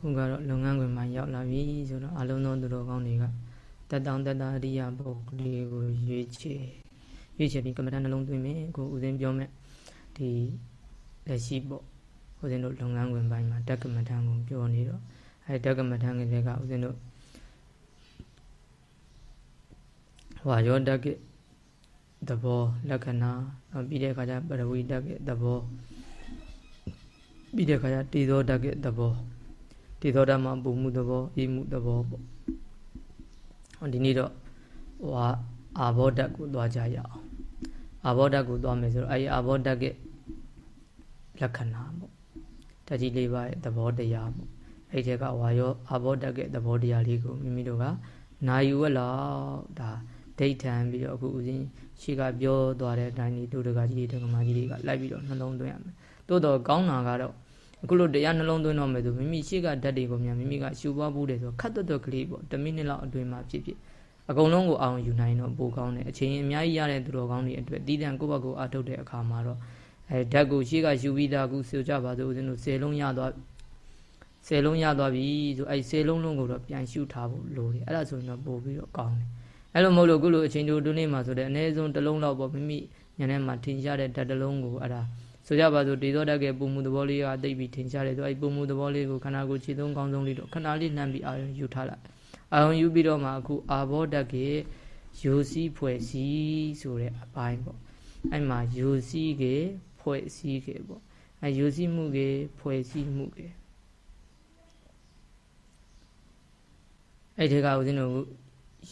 ခုကတော့လုပ်ငန်းခွင်မှာရောက်လာပြီဆိုတော့အလုံးစုံသူတော်ကောင်းတွေကတက်တောင်တက်တာအရိယာပုဂ္ဂိုလ်လေးကိုရွေးချယ်ရွေးချယ်ပြီးကမ္မဋ္ဌာန်းနှလုံးသွင်းမယ်အခုဦးဇင်းပြောမယ်ဒီလက်ရှိပေါ့ဦးဇင်းတို့လုပ်ငန်းခွင်ပိုင်းမှာတက်ကမ္မဋ္ဌာန်းကိုပြောနေတော့အဲတက်ကမ္မဋ္ဌာန်းကလေးကဦးဇင်းတို့ဟွာရောတက်ကသဘောလက္ခဏာပြီးတဲ့အခါကျပရဝိတက်ကသဘောပြီးတဲ့အခါကျတေသောတက်ကသဘော တေသောဓမ္မပူမှုသဘောအေးမှုသဘောပေါ့ဟောဒီနေ့တော့ဟိုဟာအာဘောဓာတ်ကိုသွားကြရအောင်အာဘောဓာတ်ကိုသွားမယ်ဆိုတော့အဲဒီအာဘောဓာတ်ရဲ့လက္ခဏာပေါ့တတိလေးပါးရဲ့သဘောတရားပေါ့အဲ့ဒီကဝါရောအာဘောဓာတ်ရဲ့သဘောတရားလေးကိုမိမိတို့ကနာယူဝက်လောက်ဒါဒိဋ္ဌံပြီးတော့အခုဦးဇင်းရှိကပြောသွားတဲ့အတိုင်းဒီတို့တကကြီးတွေတကမာကြီးတွေကလိုက်ပြီးတော့နှလုံးသွင်းရမယ်တိုးတော့ကောင်းတာကတော့ အခုလိုတရားနှလုံးသွင်းတော့မယ်ဆိုမိမိရှိကဓာတ်တွေကိုမြန်မိမိကရှုပွားဖို့တယ်ဆိုခတ်တွတ်တွတ်ကလေးပေါ့10မိနစ်လောက်အတွင်းမှာဖြစ်ဖြစ်အကုန်လုံးကိုအောင်ယူနိုင်တော့ပိုကောင်းတယ်အချိန်အများကြီးရတဲ့သူတော်ကောင်းတွေအတွက်တည်တံ့ကိုယ့်ဘက်ကိုအားထုတ်တဲ့အခါမှာတော့အဲဓာတ်ကိုရှိကရှုပြီးသားခုဆိုကြပါစို့ဦးဇင်းတို့10လုံးရသွား10လုံးရသွားပြီဆိုအဲ10လုံးလုံးကိုတော့ပြန်ရှုထားဖို့လိုတယ်အဲ့ဒါဆိုရင်တော့ပို့ပြီးတော့ကောင်းတယ်အဲ့လိုမဟုတ်လို့ခုလိုအချိန်တိုတွင်းနေမှာဆိုတဲ့အနည်းဆုံးတစ်လုံးလောက်ပေါ့မိမိညနေမှာထင်ရှားတဲ့ဓာတ်တစ်လုံးကိုအဲ့ဒါ ဆိုကြပါစို့ဒေသောတက်ကပုံမှုသဘောလေးကတိတ်ပြီးထင်ရှားတယ်ဆိုအဲ့ပုံမှုသဘောလေးကိုခန္ဓာကိုယ်ခြေသုံးကောင်းဆုံးလေးတော့ခဏလေးနှမ်းပြီးအာရုံယူထားလိုက်အာရုံယူပြီးတော့မှအခုအာဘောတက်ကယူစည်းဖွဲ့စည်းဆိုတဲ့အပိုင်းပေါ့အဲ့မှာယူစည်းကဖွဲ့စည်းကပေါ့အဲ့ယူစည်းမှုကဖွဲ့စည်းမှုကအဲ့ဒီကဦးဇင်းတို့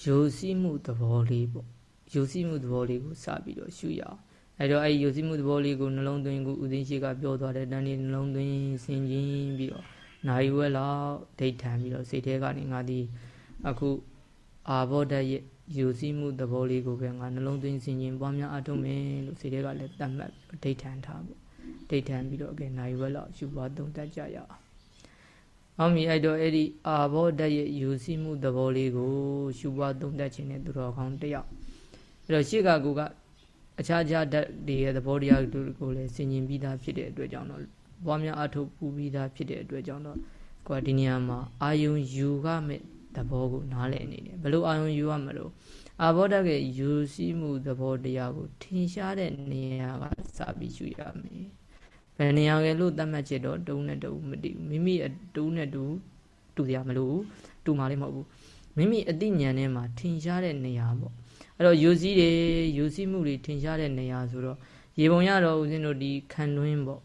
ယူစည်းမှုသဘောလေးပေါ့ယူစည်းမှုသဘောလေးကိုစပြီးတော့ရှုရအောင် အဲ့တော့အဲ့ဒီယုံကြည်မှုသဘောလေးကိုနှလုံးသွင်းကိုဥသိရှိကပြောသွားတဲ့တန်းလေးနှလုံးသွင်းဆင်ခြင်ပြီးတော့နိုင်ဝဲလောက်ဒိဋ္ဌံပြီးတော့စိတ်ထဲကနေငါဒီအခုအာဘောဓရဲ့ယုံကြည်မှုသဘောလေးကိုပဲငါနှလုံးသွင်းဆင်ခြင်ပွားများအထုတ်မယ်လို့စိတ်ထဲကလည်းတတ်မှတ်ဒိဋ္ဌံထားပေါ့ဒိဋ္ဌံပြီးတော့အကဲနိုင်ဝဲလောက်ရှုပွားသုံးတတ်ကြရအောင်အောင်မြအဲ့တော့အဲ့ဒီအာဘောဓရဲ့ယူစီမှုသဘောလေးကိုရှုပွားသုံးတတ်ခြင်းနဲ့သူတော်ကောင်းတယောက်အဲ့တော့ရှေ့ကကူက အခြားခြားဓာတ်တွေရဲ့သဘောတရားတွေကိုလည်းဆင်ញင်ပြီးသားဖြစ်တဲ့အတွက်ကြောင့်တော့ဘွားများအထုပ်ပူပြီးသားဖြစ်တဲ့အတွက်ကြောင့်တော့ကိုယ်ဒီနေရာမှာအာယုံယူကမဲ့သဘောကိုနားလည်နေတယ်ဘယ်လိုအာယုံယူရမလို့အာဘောဓကယူစီးမှုသဘောတရားကိုထင်ရှားတဲ့နေရာကစပြီးယူရမယ်ဘယ်နေရာကလို့သတ်မှတ်ချက်တော့တုံးနဲ့တူမတည်ဘူးမိမိအတူနဲ့တူတူရမလို့တူမှလည်းမဟုတ်ဘူးမိမိအသိဉာဏ်ထဲမှာထင်ရှားတဲ့နေရာပေါ့ အဲ့တော့ယူစည်းတွေယူစည်းမှုတွေထင်ရှားတဲ့နေရာဆိုတော့ရေပုံရတော့ဦးဇင်းတို့ဒီခံတွင်းပေါ့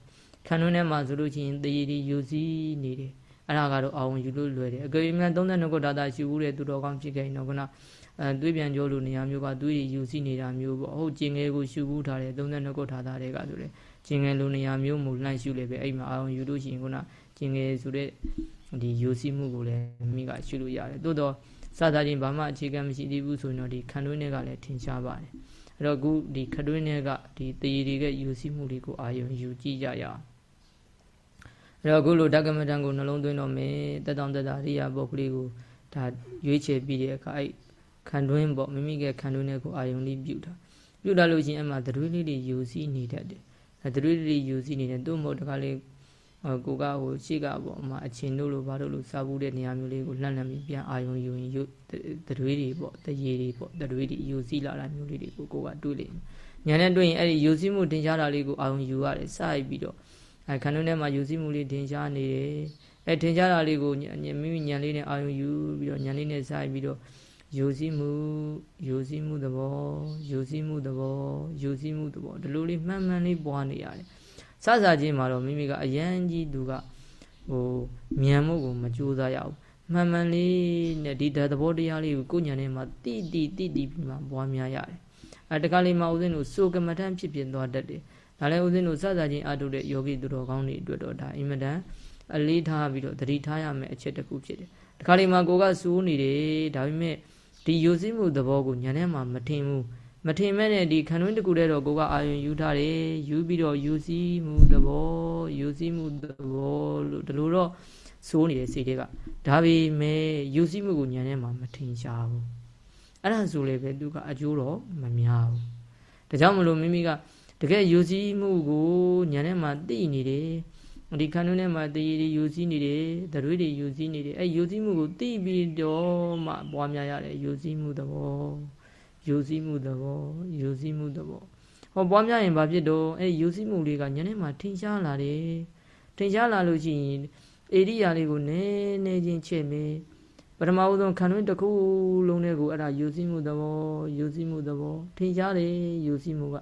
ခံတွင်းထဲမှာဆိုလို့ချင်းတရေဒီယူစည်းနေတယ်အဲ့ဒါကတော့အာဝန်ယူလို့လွယ်တယ်အကြိမ်မြန်32ခုဒါတာရှိဘူးတဲ့သူတော်ကောင်းဖြစ်ခဲ့ရင်တော့ခုနအဲတွေးပြန်ကြောလို့နေရာမျိုးကတွေးရယူစည်းနေတာမျိုးပေါ့ဟုတ်ကျင်ငယ်ကိုရှုဘူးထားတယ်32ခုဒါတာတွေကဆိုလေကျင်ငယ်လိုနေရာမျိုးမူလှန့်ရှုလေပဲအဲ့မှာအာဝန်ယူလို့ရှိရင်ခုနကျင်ငယ်ဆိုတဲ့ဒီယူစည်းမှုကိုလည်းမိကရှုလို့ရတယ်တိုးတော့ စသဖြင့်ဘာမှအခြေခံမရှိသေးဘူးဆိုရင်တော့ဒီခန္ဓွေနဲ့ကလည်းထင်ရှားပါတယ်အဲ့တော့အခုဒီခတွင်းနဲ့ကဒီတည်ရည်ရဲ့ယူစီမှုတွေကိုအာယုံယူကြည့်ကြရအောင်အဲ့တော့အခုလိုဓကမတန်ကိုနှလုံးသွင်းတော့မယ်တက်တောင်တက်တာရိယာပုဂ္ဂလိကိုဒါရွေးချယ်ပြီးတဲ့အခါအဲ့ခန္ဓွင်းပေါ့မိမိရဲ့ခန္ဓွင်းနဲ့ကိုအာယုံလေးပြုတာပြုတာလို့ရှိရင်အမှသတွေးလေးတွေယူစီနေတတ်တယ်အဲသတွေးလေးတွေယူစီနေတယ်သူ့မဟုတ်တခါလေး ကိုကဟိုရှေ့ကပေါ့အမအချင်းတို့လိုဘာတို့လိုစားဘူးတဲ့နေရာမျိုးလေးကိုလှမ်းလှမ်းပြီးပြန်အာယုံယူရင်ယူတတွေးတွေပေါ့တရေတွေပေါ့တတွေးတွေယူစီလာတာမျိုးလေးတွေကိုကိုကတွေးလိမ့်မယ်ညာနဲ့တွေ့ရင်အဲ့ဒီယူစီမှုတင်ရှားတာလေးကိုအာယုံယူရတယ်စရိုက်ပြီးတော့အဲခန္ဓာထဲမှာယူစီမှုလေးတင်ရှားနေတယ်အဲတင်ရှားတာလေးကိုမိမိညာလေးနဲ့အာယုံယူပြီးတော့ညာလေးနဲ့စရိုက်ပြီးတော့ယူစီမှုယူစီမှုသဘောယူစီမှုသဘောယူစီမှုသဘောဒီလိုလေးမှန်မှန်လေးပွားနေရတယ် စစချင်းမှာတော့မိမိကအယံကြီးသူကဟိုမြန်မှုကိုမကြိုးစားရဘူးမှန်မှန်လေးနဲ့ဒီဓာတ်သဘောတရားလေးကိုကိုညာထဲမှာတိတိတိတိပြီးမှပွားများရတယ်အဲတခါလေးမှာဦးဇင်းတို့စိုးကမ္မထန်ဖြစ်ဖြစ်သွားတတ်တယ်ဒါလည်းဦးဇင်းတို့စစချင်းအထုတဲ့ယောဂီသူတော်ကောင်းတွေအတွက်တော့ဒါအင်မတန်အလေးထားပြီးတော့သတိထားရမယ့်အချက်တစ်ခုဖြစ်တယ်တခါလေးမှာကိုကစိုးနေတယ်ဒါပေမဲ့ဒီယိုစိမှုသဘောကိုညာထဲမှာမထင်ဘူး မထင်မဲ့နဲ့ဒီခံတွင်းတကူတဲ့တော့ကိုကအာယုံယူထားတယ်ယူပြီးတော့ယူစည်းမှုသဘောယူစည်းမှုသဘောလို့ဒီလိုတော့စိုးနေတဲ့စိတ်တွေကဒါပေမဲ့ယူစည်းမှုကိုညံထဲမှာမထင်ရှားဘူးအဲ့ဒါဆိုလေပဲသူကအကျိုးတော့မများဘူးဒါကြောင့်မလို့မိမိကတကယ်ယူစည်းမှုကိုညံထဲမှာသိနေတယ်ဒီခန္ဓာထဲမှာတည်ရည်ယူစည်းနေတယ်သရွေတွေယူစည်းနေတယ်အဲယူစည်းမှုကိုသိပြီးတော့မှပွားများရတယ်ယူစည်းမှုသဘော ယူစည်းမှုသဘောယူစည်းမှုသဘောဟောပွားများရင်ဘာဖြစ်တော့အဲယူစည်းမှုလေးကညနေမှာထင်ရှားလာတယ်ထင်ရှားလာလို့ရှိရင်ဧရိယာလေးကိုနည်းနည်းချင်းချက်မယ်ပထမဦးဆုံးခန္ဓာတစ်ခုလုံးနဲ့ကိုအဲ့ဒါယူစည်းမှုသဘောယူစည်းမှုသဘောထင်ရှားတယ်ယူစည်းမှုက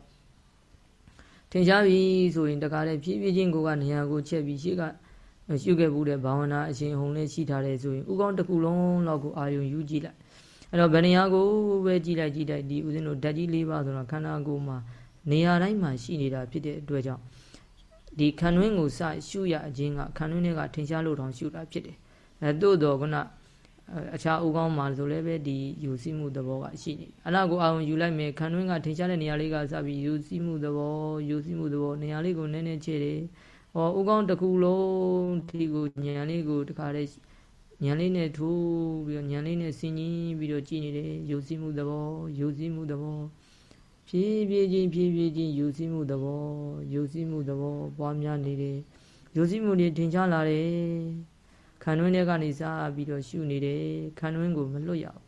ထင်ရှားပြီဆိုရင်တခါလေဖြည်းဖြည်းချင်းကိုကနေရာကိုချက်ပြီးရှေ့ကရှုခဲ့ဘူးတဲ့ဘာဝနာအရှင်ဟုံလေးရှိထားတယ်ဆိုရင်ဥကောင်းတစ်ခုလုံးလောက်ကိုအာယုံယူကြည့်လိုက် အဲ့တော့ဗနေရာကိုပဲကြည့်လိုက်ကြည့်လိုက်ဒီဦးဇင်းတို့ဓာတ်ကြီး၄ပါးဆိုတော့ခန္ဓာကိုယ်မှာနေရာတိုင်းမှာရှိနေတာဖြစ်တဲ့အတွက်ကြောင့်ဒီခန္ဓွင်းကိုစရှုရခြင်းကခန္ဓွင်းတွေကထင်ရှားလို့တောင်ရှုတာဖြစ်တယ်အဲတို့တော့ကအခြားဥကောင်းမှာဆိုလည်းပဲဒီယူစီမှုသဘောကရှိနေအလားကိုအောင်ယူလိုက်မယ်ခန္ဓွင်းကထင်ရှားတဲ့နေရာလေးကစပြီးယူစီမှုသဘောယူစီမှုသဘောနေရာလေးကိုနည်းနည်းချေတယ်ဟောဥကောင်းတစ်ခုလုံးဒီကိုညံလေးကိုတခါတည်း ညံလေးနဲ့ထိုးပြီးတော့ညံလေးနဲ့ဆင်ကြီးပြီးတော့ကြည်နေတယ်ယူစီမှုသဘောယူစီမှုသဘောဖြည်းဖြည်းချင်းဖြည်းဖြည်းချင်းယူစီမှုသဘောယူစီမှုသဘောပွားများနေတယ်ယူစီမှုတွေထင်ရှားလာတယ်ခန္ဓာတွေကနေစားပြီးတော့ရှုနေတယ်ခန္ဓာကိုမလွတ်ရဘူး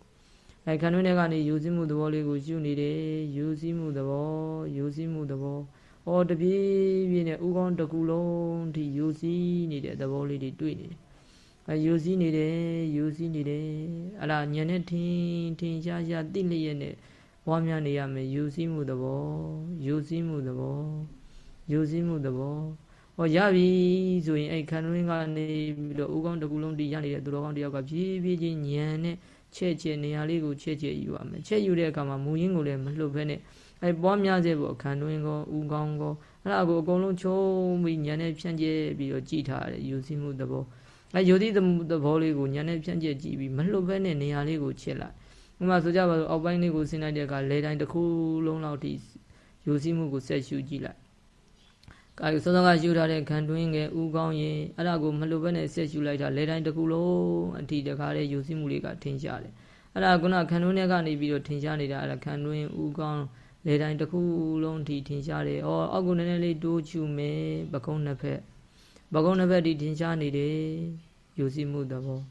အဲခန္ဓာတွေကနေယူစည်းမှုသဘောလေးကိုရှုနေတယ်ယူစည်းမှုသဘောယူစည်းမှုသဘောဟောတပြေးပြေးနဲ့ဥကောင်းတစ်ခုလုံးထိယူစည်းနေတဲ့သဘောလေးတွေတွေ့နေတယ်အဲ ယူစည်းနေတယ်ယူစည်းနေတယ်အလားညနဲ့ထင်းထင်းရှားရှားသိလျက်နဲ့ပွားများနေရမယ်ယူစည်းမှုသဘောယူစည်းမှုသဘောယူစည်းမှုသဘောဟောရပြီဆိုရင်အဲ့ခန္ဓာရင်းကနေပြီးတော့ဥကောင်းတစ်ခုလုံးတည်ရနေတဲ့သူတော်ကောင်းတယောက်ကဖြည်းဖြည်းချင်းညံနဲ့ချက်ချက်နေရာလေးကိုချက်ချက်ယူရမယ်ချက်ယူတဲ့အခါမှာမူရင်းကိုလည်းမလှုပ်ဖဲနဲ့အဲ့ပွားများစေဖို့ခန္ဓာရင်းကောဥကောင်းကော အဲ့ဒါကိုအကုန်လုံးချုံပြီးညံနဲ့ဖြန့်ကျဲပြီးတော့ကြည်ထားရတယ်ယူစီမှုသဘောအဲ့ယူသီးသဘောလေးကိုညံနဲ့ဖြန့်ကျဲကြည့်ပြီးမလှုပ်ဖဲနဲ့နေရာလေးကိုချက်လိုက်ဥပမာဆိုကြပါစို့အောက်ပိုင်းလေးကိုဆင်းလိုက်တဲ့အခါလေတိုင်းတစ်ခုလုံးလောက်ထိယူစီမှုကိုဆက်ရှုကြည့်လိုက်ကာယစောစောကယူထားတဲ့ခံတွင်းငယ်ဥကောင်းရင်အဲ့ဒါကိုမလိုဘဲနဲ့ဆက်ယူလိုက်တာလေတိုင်းတစ်ခုလုံးအထိတခါတဲ့ယူစီမှုလေးကထင်ရှားတယ်အဲ့ဒါကခံတွင်းထဲကနေပြီးတော့ထင်ရှားနေတာအဲ့ဒါခံတွင်းဥကောင်း လေတိုင်းတစ်ခုလုံးအထိထင်ရှားတယ်ဩအောက်ကိုနည်းနည်းလေးတိုးချူမယ်ပကုံးနှစ်ဖက်ပကုံးနှစ်ဖက်ဒီထင်ရှားနေတယ်ယူစီမှုသဘော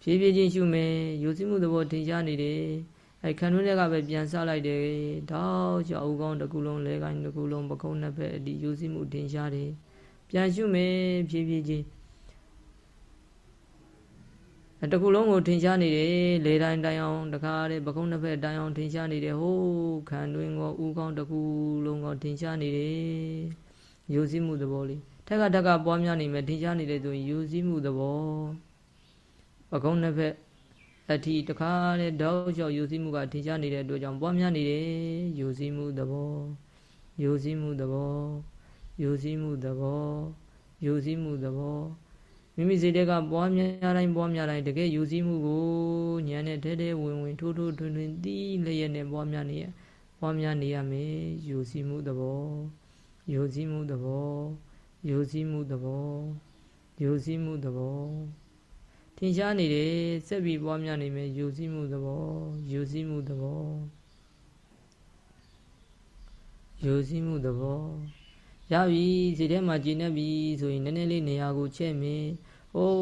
ဖြည်းဖြည်းချင်းရှုမယ်ယူစီမှုသဘောထင်ရှားနေတယ်အဲခန္ဓာတွေကပဲပြန်ဆလိုက်တယ်တောက်ချအုပ်ကောင်းတစ်ခုလုံးလဲကိုင်းတစ်ခုလုံးပကုံးနှစ်ဖက်ဒီယူစီမှုထင်ရှားတယ်ပြန်ရှုမယ်ဖြည်းဖြည်းချင်းအဲ တစ်ခုလုံးကိုထင်ရှားနေတယ်လေတိုင်းတိုင်းအောင်တခါတဲ့ပကုံးနှစ်ဖက်တိုင်းအောင်ထင်ရှားနေတယ်ဟိုးခန္ဓာကောဥကောင်းတစ်ခုလုံးကောထင်ရှားနေတယ်ယူစီမှုသဘောလေးထက်ကထက်ကပွားများနေမယ်ထင်ရှားနေတယ်ဆိုရင်ယူစီမှုသဘောပကုံးနှစ်ဖက်အထီတခါတဲ့တောက်လျှောက်ယူစည်းမှုကထင်ရှားနေတဲ့အတွက်ကြောင့်ပွားများနေတယ်ယူစည်းမှုသဘောယူစည်းမှုသဘောယူစည်းမှုသဘောယူစည်းမှုသဘော မိမိစိတ်တွေကပွားများတိုင်းပွားများတိုင်းတကယ်ယူစည်းမှုကိုဉာဏ်နဲ့ထဲထဲဝင်ဝင်ထိုးထိုးထွန်းထွန်းတီးလျက်နဲ့ပွားများနေရပွားများနေရမယ်ယူစည်းမှုသဘောယူစည်းမှုသဘောယူစည်းမှုသဘောယူစည်းမှုသဘောထင်ရှားနေတယ်စက်ပြီးပွားများနေမယ်ယူစည်းမှုသဘောယူစည်းမှုသဘောယူစည်းမှုသဘောရပြီစိတ်ထဲမှာကျင်နေပြီဆိုရင်နည်းနည်းလေးနေရာကိုချက်မင်း ဟိုး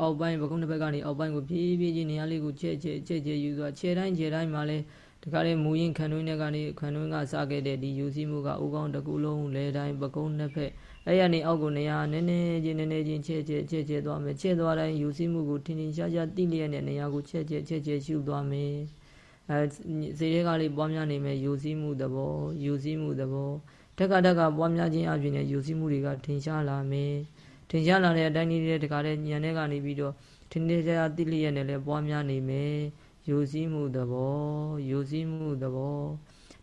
အောက်ပိုင်းဘကုန်းတစ်ဘက်ကနေအောက်ပိုင်းကိုဖြည်းဖြည်းချင်းနေရာလေးကိုချက်ချက်ချက်ချက်ယူသွားခြေတိုင်းခြေတိုင်းမှာလဲတခါလေမူရင်ခံတွင်းတွေကနေခံတွင်းကစားခဲ့တဲ့ဒီယူစည်းမှုကဥကောင်းတစ်ခုလုံးလဲတိုင်းဘကုန်းနှစ်ဖက်အဲ့ရနေအောက်ကိုနေရာနည်းနည်းချင်းနည်းနည်းချင်းချဲ့ချဲ့ချဲ့ချဲ့သွားမယ်ချဲ့သွားတိုင်းယူစည်းမှုကိုထင်ထင်ရှားရှားသိလျက်နဲ့နေရာကိုချဲ့ချဲ့ချဲ့ချဲ့ရှုသွားမယ်အဲစေတွေကလေးပွားများနေမယ်ယူစည်းမှုသဘောယူစည်းမှုသဘောတက်ကတက်ကပွားများခြင်းအပြင်နဲ့ယူစည်းမှုတွေကထင်ရှားလာမယ် ထင်ရှားလာတဲ့အတိုင်းလေးတခါတည်းညံထဲကနေပြီးတော့ထင်ထင်ရှားရှားသိလျက်နဲ့လည်းပွားများနေမယ်ယူစည်းမှုသဘောယူစည်းမှုသဘော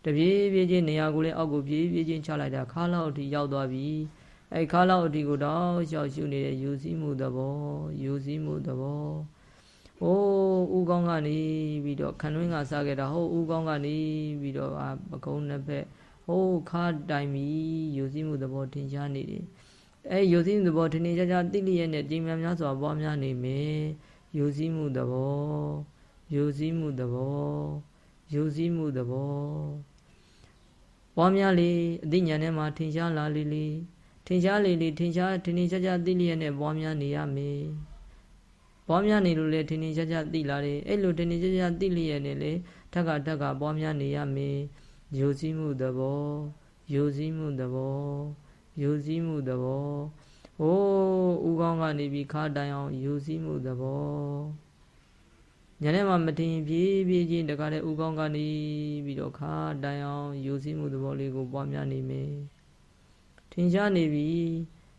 တပြေးပြေးချင်းနေရာကိုလည်းအောက်ကိုပြေးပြေးချင်းချလိုက်တာခါလောက်အထိရောက်သွားပြီအဲခါလောက်အထိကိုတော့ရှောက်ရှုနေတဲ့ယူစည်းမှုသဘောယူစည်းမှုသဘောဟိုးဥကောင်းကနေပြီးတော့ခန္ဓွင်းကစားခဲ့တာဟိုးဥကောင်းကနေပြီးတော့ပကုံးနှစ်ဖက်ဟိုးခါတိုင်ပြီးယူစည်းမှုသဘောထင်ရှားနေတယ် အဲယူစည်းမှုသဘောထင်ထင်ရှားရှားသိလျက်နဲ့ကြင်များများစွာပွားများနေမယ်ယူစည်းမှုသဘောယူစည်းမှုသဘောယူစည်းမှုသဘောပွားများလေအသိဉာဏ်ထဲမှာထင်ရှားလာလေလေထင်ရှားလေလေထင်ရှားထင်ထင်ရှားရှားသိလျက်နဲ့ပွားများနေရမယ်ပွားများနေလို့လေထင်ထင်ရှားရှားသိလာတယ်အဲ့လိုထင်ထင်ရှားရှားသိလျက်နဲ့လေထက်ကထက်ကပွားများနေရမယ်ယုံစည်းမှုသဘောယုံစည်းမှုသဘော ယုံစည်းမှုသဘောဟိုးဥကောင်းကနေပြီးခါတိုင်အောင်ယုံစည်းမှုသဘောညနေမှာမတင်ပြေးပြေးချင်းတခါတည်းဥကောင်းကနေပြီးတော့ခါတိုင်အောင်ယုံစည်းမှုသဘောလေးကိုပွားများနေမယ်ထင်ရှားနေပြီ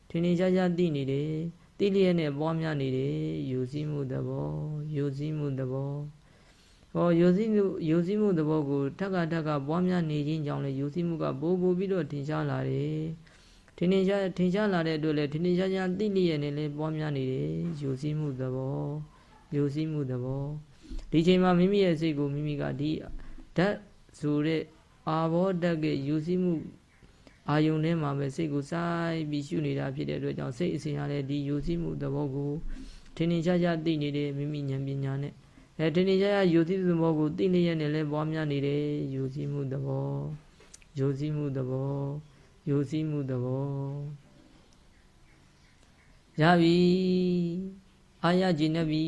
ထင်ထင်ရှားရှားသိနေတယ်သိလျက်နဲ့ပွားများနေတယ်ယုံစည်းမှုသဘောယုံစည်းမှုသဘောဟောယုံစည်းမှုယုံစည်းမှုသဘောကိုထက်ကထက်ကပွားများနေခြင်းကြောင့်လေယုံစည်းမှုကပိုးပိုးပြီးတော့ထင်ရှားလာတယ် ထင်ထင်ရှားထင်ရှားလာတဲ့အတွက်လေထင်ထင်ရှားရှားသိလျက်နဲ့လေပွားများနေတယ်ယုံစည်းမှုသဘောယုံစည်းမှုသဘောဒီချိန်မှာမိမိရဲ့စိတ်ကိုမိမိကဒီဓာတ်ဆိုတဲ့အာဘောဓာတ်ကယုံစည်းမှုအာယုန်ထဲမှာပဲစိတ်ကိုစိုက်ပြီးရှုနေတာဖြစ်တဲ့အတွက်ကြောင့်စိတ်အစဉ်ရတဲ့ဒီယုံစည်းမှုသဘောကိုထင်ထင်ရှားရှားသိနေတယ်မိမိဉာဏ်ပညာနဲ့အဲထင်ထင်ရှားရှားယုံစည်းမှုသဘောကိုသိလျက်နဲ့လည်းပွားများနေတယ်ယုံစည်းမှုသဘောယုံစည်းမှုသဘော ယုံစည်းမှုသဘောရပြီအာရကျင်နေပြီ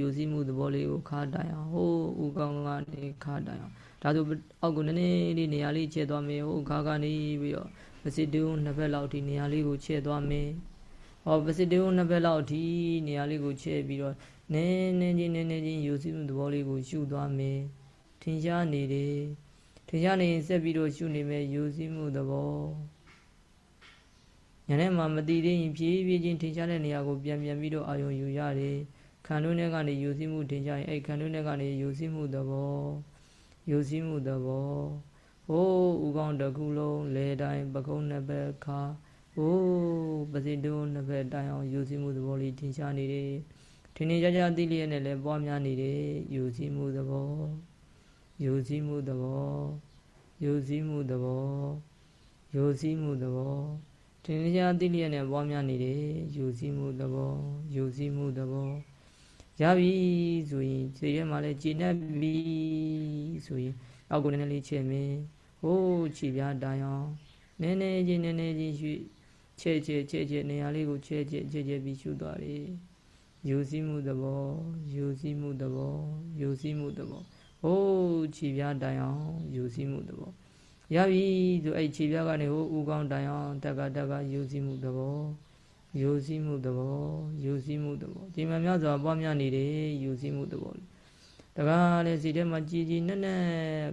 ယုံစည်းမှုသဘောလေးကိုခါတိုင်အောင်ဟိုးဥကောင်းကနေခါတိုင်အောင်ဒါဆိုအောက်ကိုနည်းနည်းလေးနေရာလေးချဲသွားမယ်ဟိုခါကနေပြီးတော့ပစစ်တုံးနှစ်ဘက်လောက်ဒီနေရာလေးကိုချဲသွားမယ်ဟောပစစ်တုံးနှစ်ဘက်လောက်ဒီနေရာလေးကိုချဲပြီးတော့နည်းနည်းချင်းနည်းနည်းချင်းယုံစည်းမှုသဘောလေးကိုရှုသွားမယ်ထင်ရှားနေတယ် ထင်ရှားနေရင်ဆက်ပြီးတော့ရှုနေမယ်ယုံစည်းမှုသဘောညနေမှာမတည်သေးရင်ဖြည်းဖြည်းချင်းထင်ရှားတဲ့နေရာကိုပြန်ပြန်ပြီးတော့အာရုံယူရတယ်ခန္ဓာနဲ့ကနေယူစည်းမှုထင်ရှားရင်အဲ့ခန္ဓာနဲ့ကနေယူစည်းမှုသဘောယူစည်းမှုသဘောဟိုးဥကောင်းတစ်ခုလုံးလေတိုင်းပကုံးနှစ်ဘက်ခါဟိုးပစိတုံးနှစ်ဘက်တိုင်အောင်ယူစည်းမှုသဘောလေးထင်ရှားနေတယ်ထင်ထင်ရှားရှားသိလျက်နဲ့လည်းပွားများနေတယ်ယူစည်းမှုသဘော ယူစည်းမှုသဘောယူစည်းမှုသဘောယူစည်းမှုသဘောတင်ကြသိလျက်နဲ့ပွားများနေတယ်ယူစည်းမှုသဘောယူစည်းမှုသဘောရပြီဆိုရင်ခြေထဲမှာလည်းခြေနဲ့ပြီဆိုရင်အောက်ကိုနည်းနည်းလေးချဲ့မယ်ဟိုးခြေပြားတိုင်အောင်နည်းနည်းချင်းနည်းနည်းချင်းရွှေ့ချဲ့ချဲ့ချဲ့ချဲ့နေရာလေးကိုချဲ့ချဲ့ချဲ့ချဲ့ပြီးရှုသွားတယ်ယူစည်းမှုသဘောယူစည်းမှုသဘောယူစည်းမှုသဘော ဟိုးခြေပြားတိုင်အောင်ယူစည်းမှုသဘောရပြီဆိုအဲ့ခြေပြားကနေဟိုဥကောင်းတိုင်အောင်တက်ကတက်ကယူစည်းမှုသဘောယူစည်းမှုသဘောယူစည်းမှုသဘောဒီမှာများစွာပွားများနေတယ်ယူစည်းမှုသဘောတကားလည်းစီထဲမှာကြည်ကြည်နက်နက်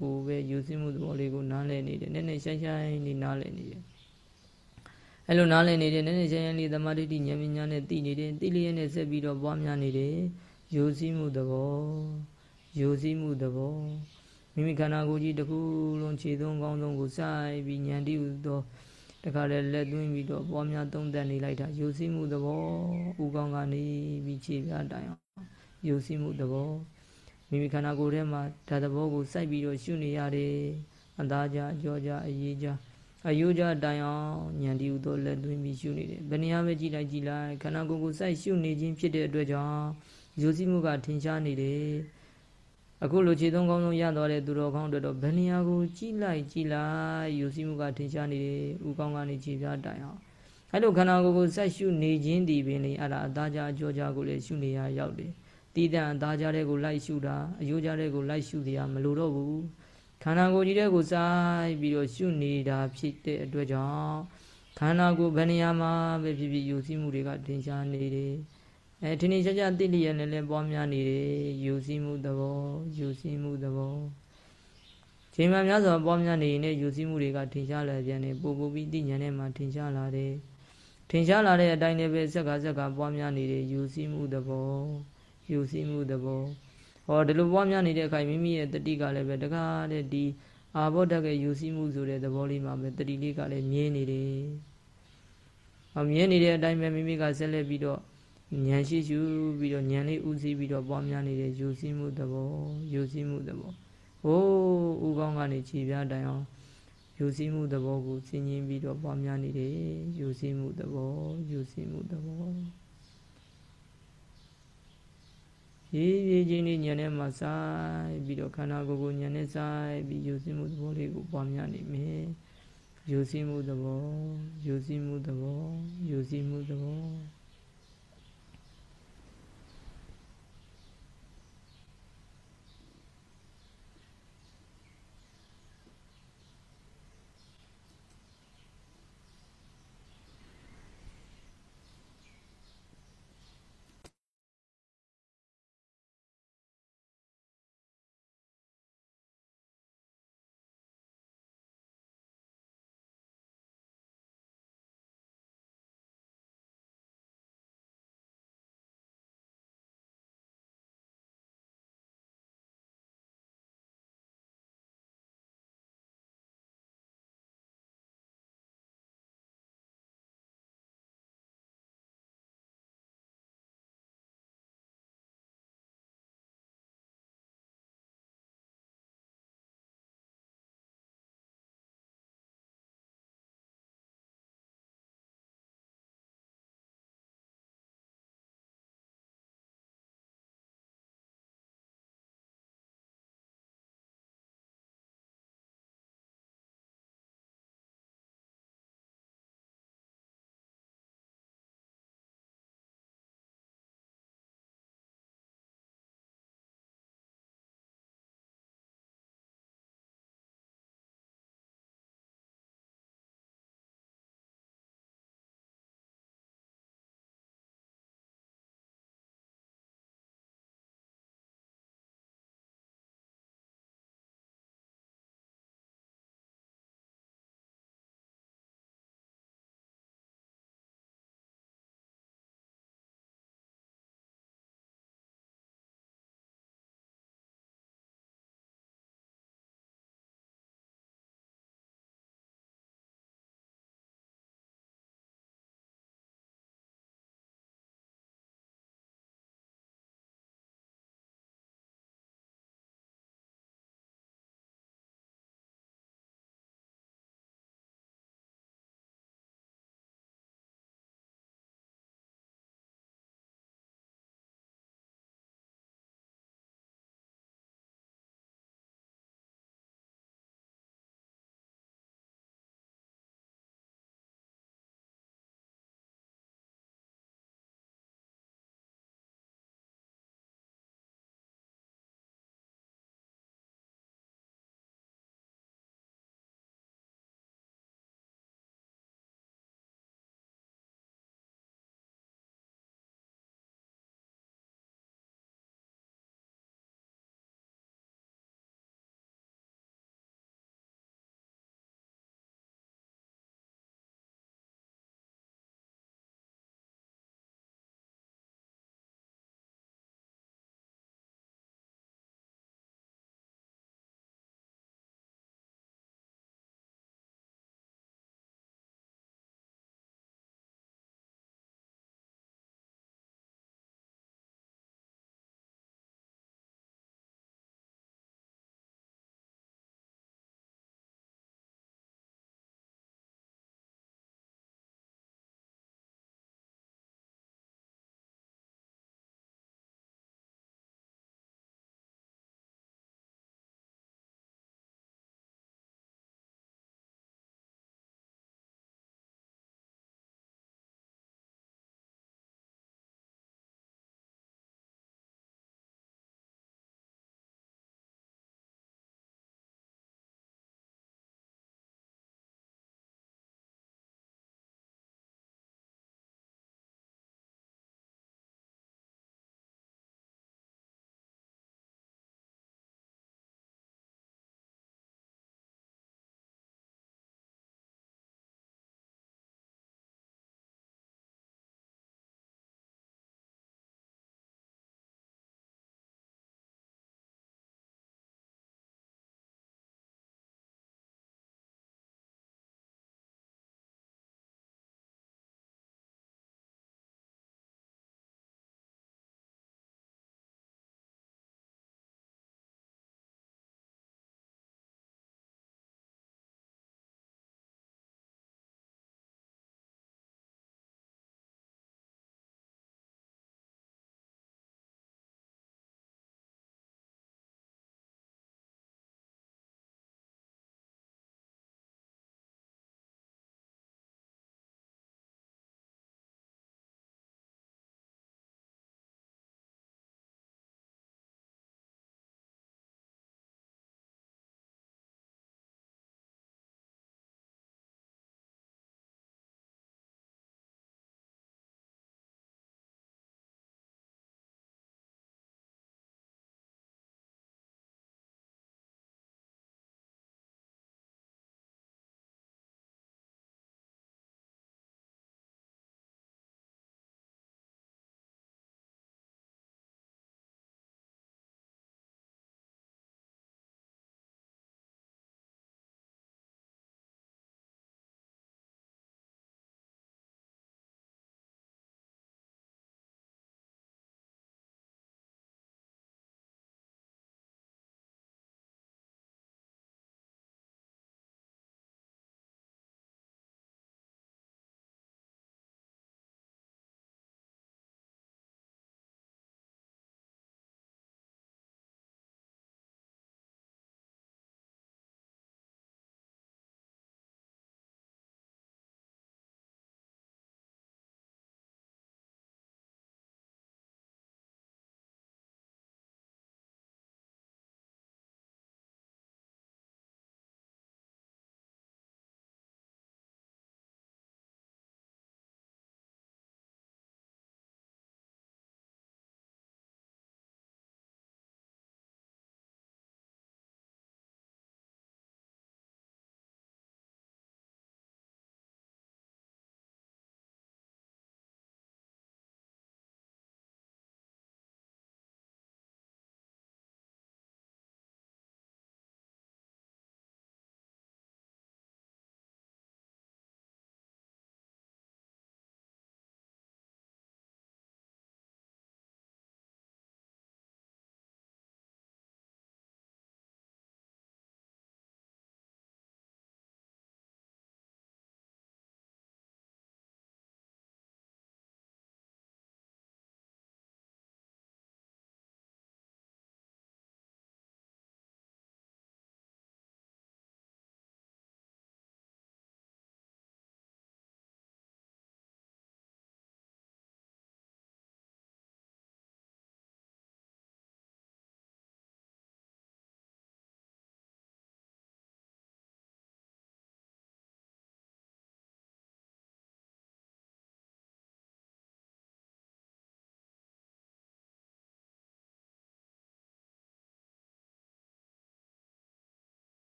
ကိုပဲယူစည်းမှုသဘောလေးကိုနားလည်နေတယ်နည်းနည်းရှိုင်းရှိုင်းနေနားလည်နေတယ်အဲ့လိုနားလည်နေတယ်နည်းနည်းရှိုင်းရှိုင်းလေးသမာဓိဉာဏ်ပညာနဲ့သိနေတယ်သိလျက်နဲ့ဆက်ပြီးတော့ပွားများနေတယ်ယူစည်းမှုသဘော ယူစည်းမှုသဘောမိမိခန္ဓာကိုယ်ကြီးတစ်ခုလုံးခြေသုံးကောင်းဆုံးကိုစိုက်ပြီးဉာဏ်တည်ဟုသောတခါလဲလက်သွင်းပြီးတော့ပွားများသုံးသပ်နေလိုက်တာယူစည်းမှုသဘောဥကောင်းကနေပြီးခြေပြတိုင်အောင်ယူစည်းမှုသဘောမိမိခန္ဓာကိုယ်ထဲမှာဓာတ်သဘောကိုစိုက်ပြီးတော့ရှုနေရတယ်အသားကြအကျော်ကြအရေးကြအယုကြတိုင်အောင်ဉာဏ်တည်ဟုသောလက်သွင်းပြီးရှုနေတယ်ဘယ်နေရာပဲကြည်လိုက်ကြည်လိုက်ခန္ဓာကိုယ်ကိုစိုက်ရှုနေခြင်းဖြစ်တဲ့အတွက်ကြောင့်ယူစည်းမှုကထင်ရှားနေတယ် အခုလိုခြေသုံးကောင်းဆုံးရသွားတဲ့သူတော်ကောင်းတို့တော့ဘယ်နေရာကိုကြည့်လိုက်ကြည့်လိုက်ယူစီမှုကထင်ရှားနေတယ်ဥကောင်းကနေခြေပြားတိုင်အောင်အဲ့လိုခန္ဓာကိုယ်ကိုဆက်ရှုနေခြင်းဒီပင်လေအဲ့ဒါအသားကြအကျော်ကြကိုလည်းရှုနေရရောက်တယ်တီးတန်အသားကြတဲ့ကိုလိုက်ရှုတာအယိုးကြတဲ့ကိုလိုက်ရှုတရားမလိုတော့ဘူးခန္ဓာကိုယ်ကြီးတဲ့ကိုစိုက်ပြီးတော့ရှုနေတာဖြစ်တဲ့အတွက်ကြောင့်ခန္ဓာကိုယ်ဘယ်နေရာမှာပဲဖြစ်ဖြစ်ယူစီမှုတွေကထင်ရှားနေတယ် အဲဒီနေ့ကြကြတိလျက်လည်းလည်းပွားများနေတယ်ယူစည်းမှုသဘောယူစည်းမှုသဘောချိန်မှများစွာပွားများနေရင်ယူစည်းမှုတွေကထင်ရှားလာပြန်တယ်ပို့ပို့ပြီးသိဉာဏ်နဲ့မှထင်ရှားလာတယ်ထင်ရှားလာတဲ့အတိုင်းလည်းပဲစက်ကစက်ကပွားများနေတယ်ယူစည်းမှုသဘောယူစည်းမှုသဘောဟောဒီလိုပွားများနေတဲ့အခိုင်မိမိရဲ့တတိကလည်းပဲတကားတဲ့ဒီအာဘောဓကယူစည်းမှုဆိုတဲ့သဘောလေးမှာပဲတတိလေးကလည်းမြင်နေတယ်။ဟောမြင်နေတဲ့အတိုင်းပဲမိမိကဆက်လက်ပြီးတော့ ဉာဏ်ရှိရှုပြီးတော့ဉာဏ်လေးဥသိပြီးတော့ပွားများနေတဲ့ယူစည်းမှုသဘောယူစည်းမှုသဘောဟိုးဥကောင်းကနေခြေပြားတိုင်အောင်ယူစည်းမှုသဘောကိုစဉ်းကျင်ပြီးတော့ပွားများနေတယ်ယူစည်းမှုသဘောယူစည်းမှုသဘောရေးရေးချင်းလေးဉာဏ်နဲ့မှစိုက်ပြီးတော့ခန္ဓာကိုယ်ကိုဉာဏ်နဲ့စိုက်ပြီးယူစည်းမှုသဘောလေးကိုပွားများနေမယ်ယူစီးမှုသဘောယူစီးမှုသဘောယူစီးမှုသဘော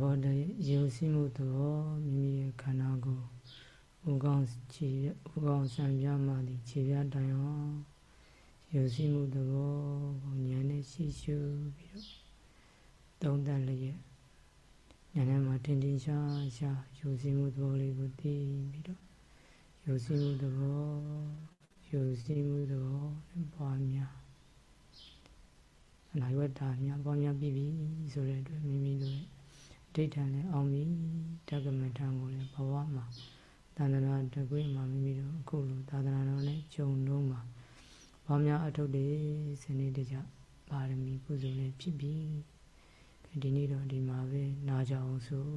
ဘောတည်းယုံစီမှုသဘောမိမိရဲ့ခန္ဓာကိုယ်ဥကောင်းခြေဥကောင်းဆံပြမှသည်ခြေပြတိုင်အောင်ယုံစီမှုသဘောကိုဉာဏ်နဲ့ရှိရှုပြီးတော့သုံးသပ်လျက်ဉာဏ်ထဲမှာတင်တင်ရှားရှားယုံစီမှုသဘောလေးကိုသိပြီးတော့ယုံစီမှုသဘောယုံစီမှုသဘောနဲ့ပွားများအနာဝတ္တာများပွားများပြီးပြီဆိုတဲ့အတွက်မိမိတို့ရဲ့ အဋ္ဌာန်နဲ့အောင်ပြီတက္ကမထံကိုလည်းဘဝမှာသာသနာတကွေးမှာမိမိတို့အခုလိုသာသနာတော်နဲ့ဂျုံလုံးမှာဘာများအထုတ်တယ်စနေတကြပါရမီကုသိုလ်နဲ့ဖြစ်ပြီဒီနေ့တော့ဒီမှာပဲနာကြအောင်ဆို